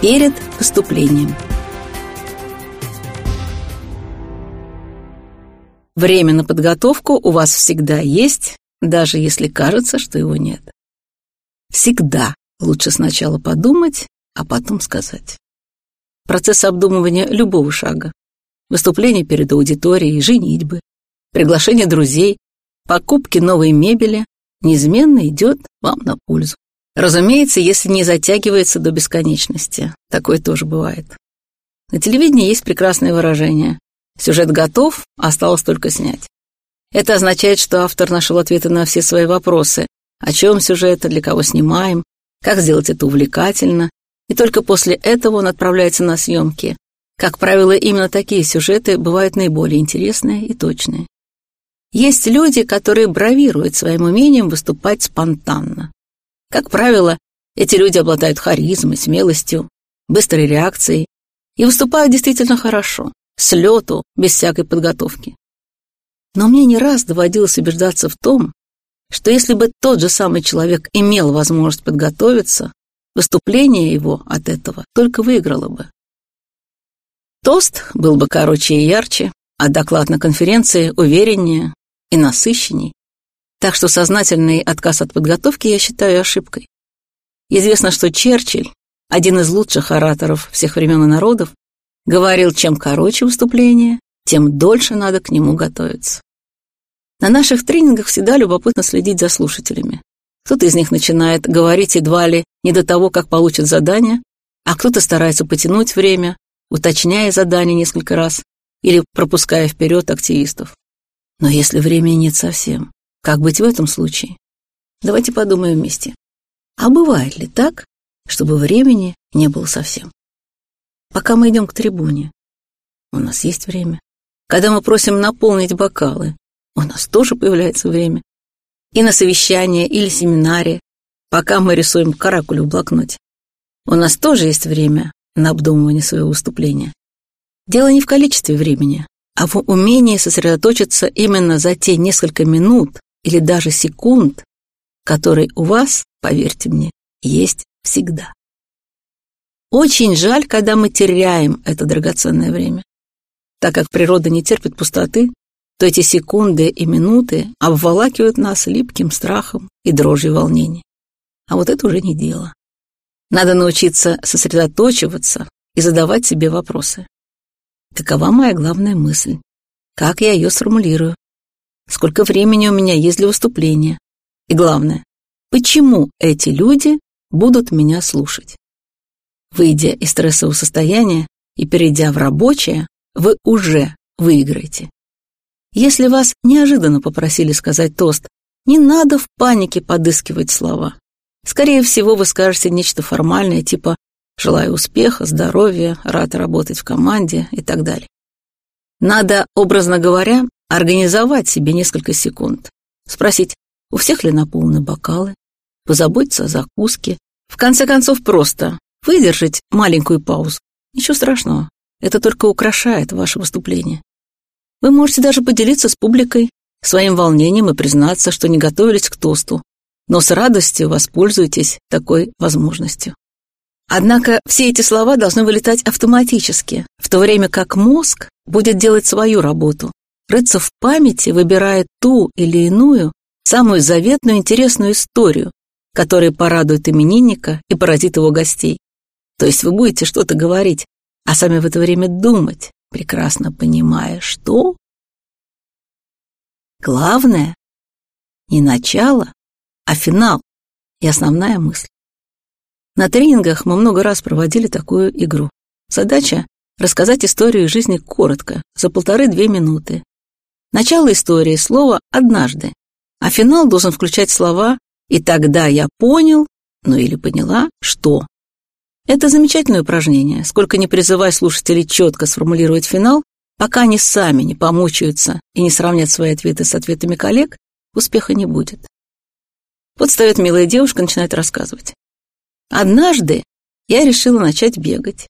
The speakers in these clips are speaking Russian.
перед поступлением. Время на подготовку у вас всегда есть, даже если кажется, что его нет. Всегда лучше сначала подумать, а потом сказать. Процесс обдумывания любого шага. Выступление перед аудиторией, женитьбы, приглашение друзей, покупки новой мебели неизменно идет вам на пользу. Разумеется, если не затягивается до бесконечности. Такое тоже бывает. На телевидении есть прекрасное выражение. Сюжет готов, осталось только снять. Это означает, что автор нашел ответы на все свои вопросы. О чем сюжет, для кого снимаем, как сделать это увлекательно. И только после этого он отправляется на съемки. Как правило, именно такие сюжеты бывают наиболее интересные и точные. Есть люди, которые бравируют своим умением выступать спонтанно. Как правило, эти люди обладают харизмой, смелостью, быстрой реакцией и выступают действительно хорошо, с лету, без всякой подготовки. Но мне не раз доводилось убеждаться в том, что если бы тот же самый человек имел возможность подготовиться, выступление его от этого только выиграло бы. Тост был бы короче и ярче, а доклад на конференции увереннее, и насыщенней. Так что сознательный отказ от подготовки я считаю ошибкой. Известно, что Черчилль, один из лучших ораторов всех времен и народов, говорил, чем короче выступление, тем дольше надо к нему готовиться. На наших тренингах всегда любопытно следить за слушателями. Кто-то из них начинает говорить едва ли не до того, как получит задание, а кто-то старается потянуть время, уточняя задание несколько раз или пропуская вперед активистов. Но если времени нет совсем, как быть в этом случае? Давайте подумаем вместе. А бывает ли так, чтобы времени не было совсем? Пока мы идем к трибуне, у нас есть время. Когда мы просим наполнить бокалы, у нас тоже появляется время. И на совещание или семинаре, пока мы рисуем каракулю в блокноте, у нас тоже есть время на обдумывание своего выступления. Дело не в количестве времени, а в умении сосредоточиться именно за те несколько минут или даже секунд, которые у вас, поверьте мне, есть всегда. Очень жаль, когда мы теряем это драгоценное время. Так как природа не терпит пустоты, то эти секунды и минуты обволакивают нас липким страхом и дрожью волнения. А вот это уже не дело. Надо научиться сосредоточиваться и задавать себе вопросы. Какова моя главная мысль? Как я ее сформулирую? Сколько времени у меня есть для выступления? И главное, почему эти люди будут меня слушать? Выйдя из стрессового состояния и перейдя в рабочее, вы уже выиграете. Если вас неожиданно попросили сказать тост, не надо в панике подыскивать слова. Скорее всего, вы скажете нечто формальное, типа Желаю успеха, здоровья, рад работать в команде и так далее. Надо, образно говоря, организовать себе несколько секунд. Спросить, у всех ли наполнены бокалы, позаботиться о закуске. В конце концов, просто выдержать маленькую паузу. Ничего страшного, это только украшает ваше выступление. Вы можете даже поделиться с публикой своим волнением и признаться, что не готовились к тосту, но с радостью воспользуйтесь такой возможностью. Однако все эти слова должны вылетать автоматически, в то время как мозг будет делать свою работу, рыться в памяти, выбирая ту или иную, самую заветную интересную историю, которая порадует именинника и поразит его гостей. То есть вы будете что-то говорить, а сами в это время думать, прекрасно понимая, что... Главное не начало, а финал и основная мысль. На тренингах мы много раз проводили такую игру. Задача — рассказать историю жизни коротко, за полторы-две минуты. Начало истории — слово «однажды», а финал должен включать слова «и тогда я понял», ну или поняла, что. Это замечательное упражнение, сколько не призывай слушателей четко сформулировать финал, пока они сами не помучаются и не сравнят свои ответы с ответами коллег, успеха не будет. Вот встает милая девушка, начинает рассказывать. Однажды я решила начать бегать.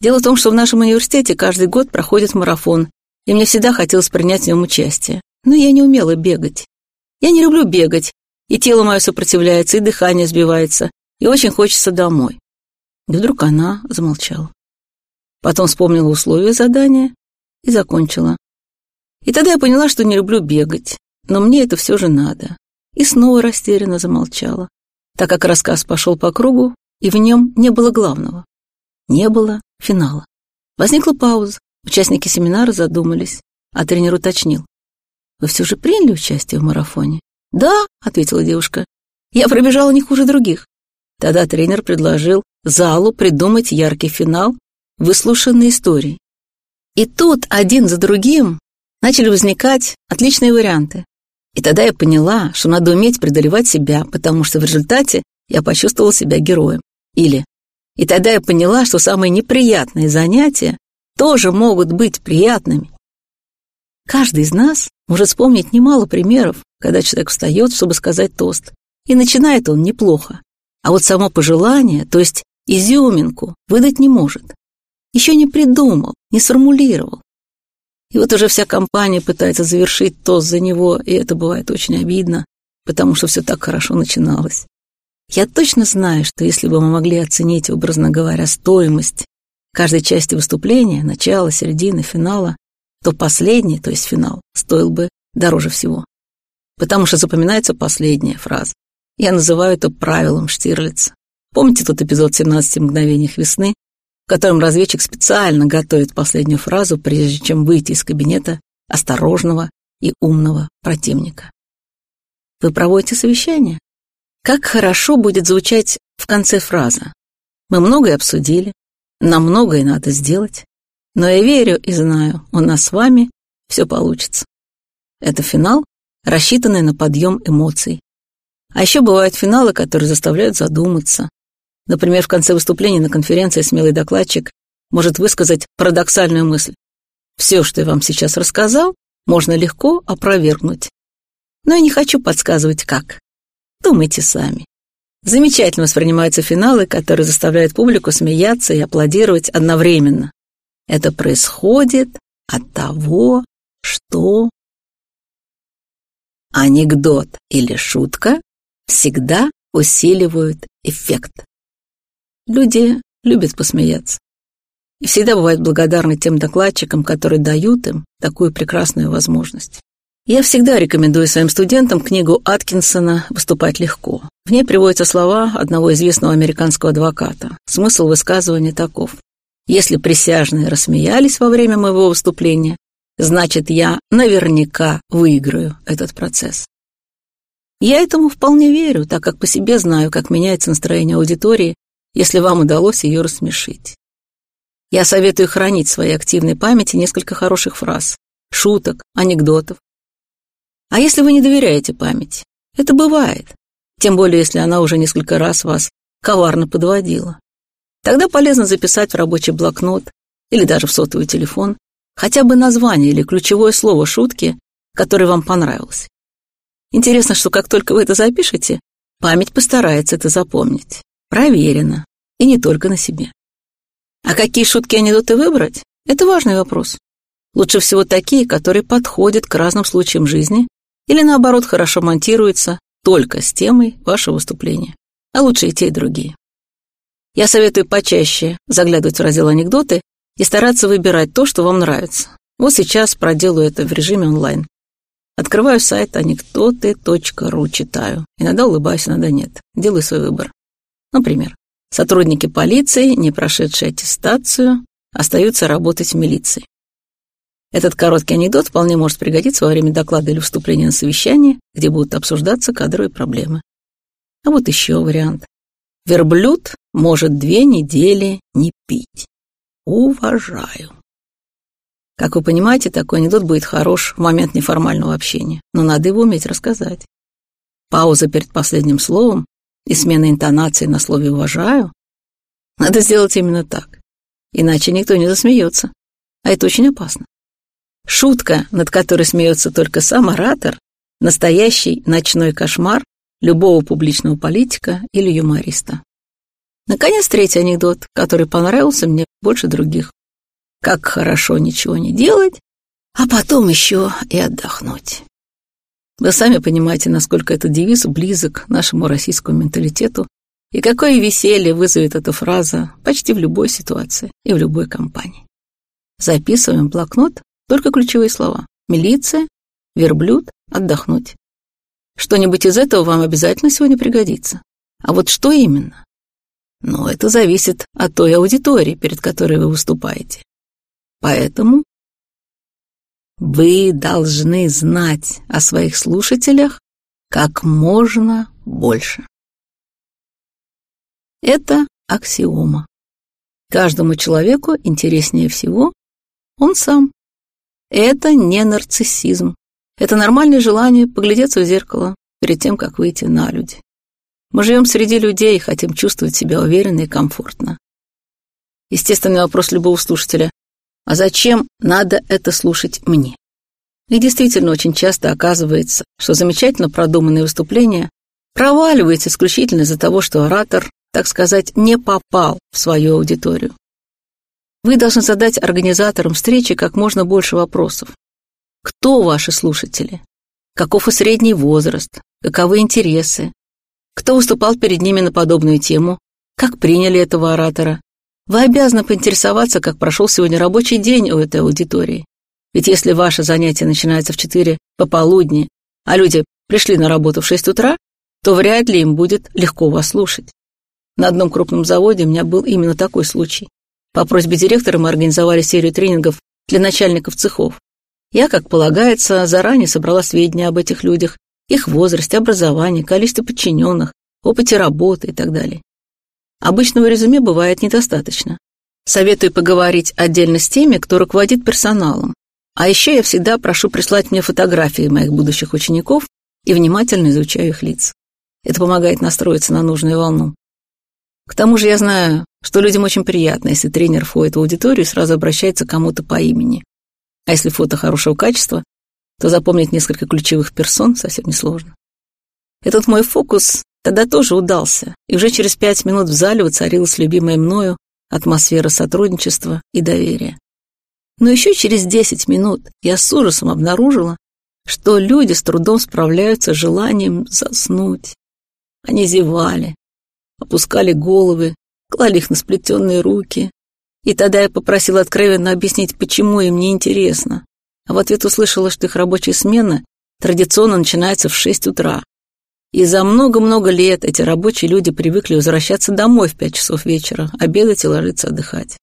Дело в том, что в нашем университете каждый год проходит марафон, и мне всегда хотелось принять в нем участие. Но я не умела бегать. Я не люблю бегать, и тело мое сопротивляется, и дыхание сбивается, и очень хочется домой. И вдруг она замолчала. Потом вспомнила условия задания и закончила. И тогда я поняла, что не люблю бегать, но мне это все же надо. И снова растерянно замолчала, так как рассказ пошел по кругу, и в нем не было главного. Не было финала. Возникла пауза. Участники семинара задумались, а тренер уточнил. «Вы все же приняли участие в марафоне?» «Да», — ответила девушка. «Я пробежала не хуже других». Тогда тренер предложил залу придумать яркий финал выслушанной истории. И тут один за другим начали возникать отличные варианты. И тогда я поняла, что надо уметь преодолевать себя, потому что в результате я почувствовала себя героем. Или и тогда я поняла, что самые неприятные занятия тоже могут быть приятными. Каждый из нас может вспомнить немало примеров, когда человек встает, чтобы сказать тост, и начинает он неплохо. А вот само пожелание, то есть изюминку, выдать не может. Еще не придумал, не сформулировал. И вот уже вся компания пытается завершить тост за него, и это бывает очень обидно, потому что все так хорошо начиналось. Я точно знаю, что если бы мы могли оценить, образно говоря, стоимость каждой части выступления, начала, середины, финала, то последний, то есть финал, стоил бы дороже всего. Потому что запоминается последняя фраза. Я называю это правилом Штирлица. Помните тот эпизод «17 мгновениях весны», в котором разведчик специально готовит последнюю фразу, прежде чем выйти из кабинета осторожного и умного противника? Вы проводите совещание? Как хорошо будет звучать в конце фраза. Мы многое обсудили, нам многое надо сделать, но я верю и знаю, у нас с вами все получится. Это финал, рассчитанный на подъем эмоций. А еще бывают финалы, которые заставляют задуматься. Например, в конце выступления на конференции смелый докладчик может высказать парадоксальную мысль. Все, что я вам сейчас рассказал, можно легко опровергнуть. Но я не хочу подсказывать, как. Думайте сами. Замечательно воспринимаются финалы, которые заставляют публику смеяться и аплодировать одновременно. Это происходит от того, что... Анекдот или шутка всегда усиливают эффект. Люди любят посмеяться. И всегда бывают благодарны тем докладчикам, которые дают им такую прекрасную возможность. Я всегда рекомендую своим студентам книгу Аткинсона «Выступать легко». В ней приводятся слова одного известного американского адвоката. Смысл высказывания таков. Если присяжные рассмеялись во время моего выступления, значит, я наверняка выиграю этот процесс. Я этому вполне верю, так как по себе знаю, как меняется настроение аудитории, если вам удалось ее рассмешить. Я советую хранить в своей активной памяти несколько хороших фраз, шуток, анекдотов, а если вы не доверяете памяти? Это бывает. Тем более, если она уже несколько раз вас коварно подводила. Тогда полезно записать в рабочий блокнот или даже в сотовый телефон хотя бы название или ключевое слово шутки, которое вам понравилось. Интересно, что как только вы это запишете, память постарается это запомнить. Проверено. И не только на себе. А какие шутки анекдоты выбрать? Это важный вопрос. Лучше всего такие, которые подходят к разным случаям жизни или наоборот хорошо монтируется только с темой вашего выступления, а лучше и те, и другие. Я советую почаще заглядывать в раздел анекдоты и стараться выбирать то, что вам нравится. Вот сейчас проделаю это в режиме онлайн. Открываю сайт анекдоты.ру, читаю. Иногда улыбаюсь, иногда нет. Делаю свой выбор. Например, сотрудники полиции, не прошедшие аттестацию, остаются работать в милиции. Этот короткий анекдот вполне может пригодиться во время доклада или вступления на совещание, где будут обсуждаться кадровые проблемы. А вот еще вариант. Верблюд может две недели не пить. Уважаю. Как вы понимаете, такой анекдот будет хорош в момент неформального общения, но надо его уметь рассказать. Пауза перед последним словом и смена интонации на слове «уважаю» надо сделать именно так, иначе никто не засмеется, а это очень опасно. Шутка, над которой смеется только сам оратор, настоящий ночной кошмар любого публичного политика или юмориста. Наконец, третий анекдот, который понравился мне больше других. Как хорошо ничего не делать, а потом еще и отдохнуть. Вы сами понимаете, насколько этот девиз близок нашему российскому менталитету И какое веселье вызовет эта фраза почти в любой ситуации и в любой компании. Записываем блокнот только ключевые слова. Милиция, верблюд, отдохнуть. Что-нибудь из этого вам обязательно сегодня пригодится. А вот что именно? Ну, это зависит от той аудитории, перед которой вы выступаете. Поэтому вы должны знать о своих слушателях как можно больше. Это аксиома. Каждому человеку интереснее всего он сам. Это не нарциссизм. Это нормальное желание поглядеться в зеркало перед тем, как выйти на люди. Мы живем среди людей и хотим чувствовать себя уверенно и комфортно. Естественный вопрос любого слушателя. А зачем надо это слушать мне? И действительно очень часто оказывается, что замечательно продуманное выступление проваливается исключительно из-за того, что оратор, так сказать, не попал в свою аудиторию. Вы должны задать организаторам встречи как можно больше вопросов. Кто ваши слушатели? Каков и средний возраст? Каковы интересы? Кто выступал перед ними на подобную тему? Как приняли этого оратора? Вы обязаны поинтересоваться, как прошел сегодня рабочий день у этой аудитории. Ведь если ваше занятие начинается в 4 пополудни, а люди пришли на работу в 6 утра, то вряд ли им будет легко вас слушать. На одном крупном заводе у меня был именно такой случай. По просьбе директора мы организовали серию тренингов для начальников цехов. Я, как полагается, заранее собрала сведения об этих людях, их возрасте, образовании, количестве подчиненных, опыте работы и так далее. Обычного резюме бывает недостаточно. Советую поговорить отдельно с теми, кто руководит персоналом, а еще я всегда прошу прислать мне фотографии моих будущих учеников и внимательно изучаю их лица. Это помогает настроиться на нужную волну. К тому же я знаю, что людям очень приятно, если тренер входит в аудиторию и сразу обращается к кому-то по имени. А если фото хорошего качества, то запомнить несколько ключевых персон совсем несложно. Этот мой фокус тогда тоже удался, и уже через пять минут в зале воцарилась любимая мною атмосфера сотрудничества и доверия. Но еще через десять минут я с ужасом обнаружила, что люди с трудом справляются с желанием заснуть. Они зевали, опускали головы, клали их на сплетенные руки. И тогда я попросила откровенно объяснить, почему им не интересно. А в ответ услышала, что их рабочая смена традиционно начинается в шесть утра. И за много-много лет эти рабочие люди привыкли возвращаться домой в пять часов вечера, обедать и ложиться отдыхать.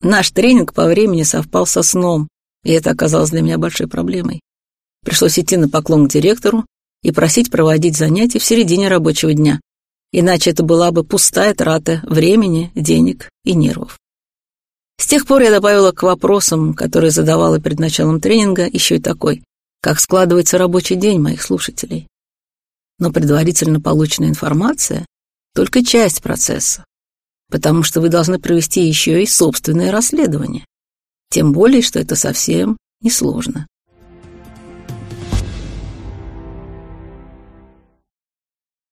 Наш тренинг по времени совпал со сном, и это оказалось для меня большой проблемой. Пришлось идти на поклон к директору и просить проводить занятия в середине рабочего дня, иначе это была бы пустая трата времени, денег и нервов. С тех пор я добавила к вопросам, которые задавала перед началом тренинга, еще и такой, как складывается рабочий день моих слушателей. Но предварительно полученная информация — только часть процесса потому что вы должны провести еще и собственное расследование. Тем более, что это совсем несложно.